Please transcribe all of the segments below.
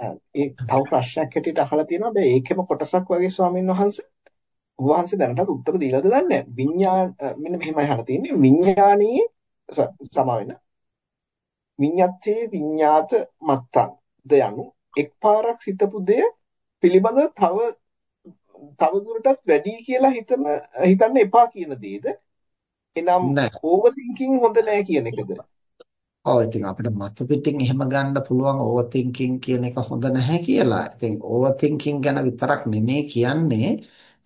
ඒ තව ප්‍රශ්නයක් හැටියට අහලා තියෙනවා. හැබැයි ඒකෙම කොටසක් වගේ ස්වාමීන් වහන්සේ වහන්සේ දැනටත් උත්තර දීලාද දන්නේ නැහැ. විඥාන මෙන්න මෙහෙමයි අහලා තියෙන්නේ. විඥානීය සමා වෙන. විඤ්ඤාත්තේ විඤ්ඤාත මත්තං ද යනු එක්පාරක් සිතපු දෙය පිළිබඳ තව තව දුරටත් වැඩි කියලා හිතන හිතන්න එපා කියන දේද? එනම් ඕවර් තින්කින් හොඳ නැහැ කියන එකද? ඔව් ඉතින් අපිට මතු පිටින් එහෙම ගන්න පුළුවන් ඕවර් තින්කින් කියන එක හොඳ නැහැ කියලා. ඉතින් ඕවර් තින්කින් ගැන විතරක් නෙමෙයි කියන්නේ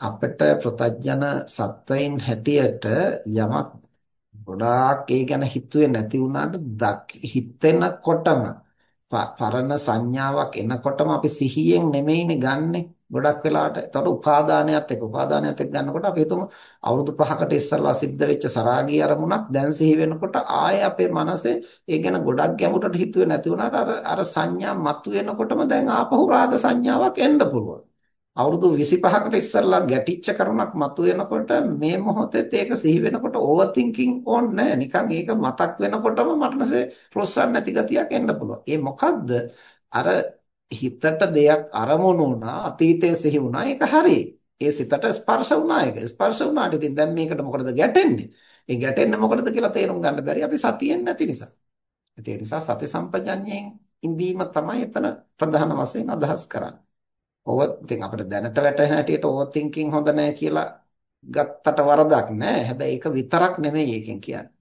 අපිට ප්‍රතඥන සත්වයින් හැටියට යමක් ගොඩාක් ඒ ගැන හිතුවේ නැති වුණාට හිතෙනකොටම පරණ සංඥාවක් එනකොටම අපි සිහියෙන් නෙමෙයිනේ ගන්නෙ ගොඩක් වෙලාවට. ඒතකොට උපාදානයත් එක්ක උපාදානයත් එක්ක ගන්නකොට අපි හිතමු අවුරුදු 5කට ඉස්සෙල්ලා සිද්ධ වෙච්ච සරාගී අරමුණක් දැන් සිහි වෙනකොට ආයේ අපේ මනසේ ඒ ගැන ගොඩක් ගැඹුරට හිතුවේ නැති වුණාට අර අර සංඥා මතුවෙනකොටම දැන් ආපහු රාග සංඥාවක් එන්න පුළුවන්. අවුරුදු 25කට ඉස්සෙල්ලා ගැටිච්ච කරුණක් මතුවෙනකොට මේ මොහොතේත් ඒක සිහි වෙනකොට ඕවර් තින්කින් ඕනේ නැහැ. නිකන් ඒක මතක් වෙනකොටම මටනසේ ප්‍රොස්සන් නැති ගතියක් එන්න පුළුවන්. ඒ මොකද්ද? අර හිතට දෙයක් අරමුණු වුණා අතීතයේ සිහි වුණා ඒක හරි. ඒ සිතට ස්පර්ශ වුණා ඒක. ස්පර්ශ වුණාට ඉතින් දැන් මේකට මොකටද ගැටෙන්නේ? ඒ ගැටෙන්නේ මොකටද කියලා තේරුම් ගන්න බැරි අපි සතියෙන් නැති නිසා. ඒ නිසා සති සම්පජඤ්ඤයෙන් ඉඳීම තමයි එතන ප්‍රධාන වශයෙන් අදහස් කරන්නේ. ඕව ඉතින් අපිට දැනට වැටහෙන හැටියට ඕවර් තින්කින් හොඳ නැහැ කියලා ගත්තට වරදක් නැහැ. හැබැයි ඒක විතරක් නෙමෙයි එකෙන් කියන්නේ.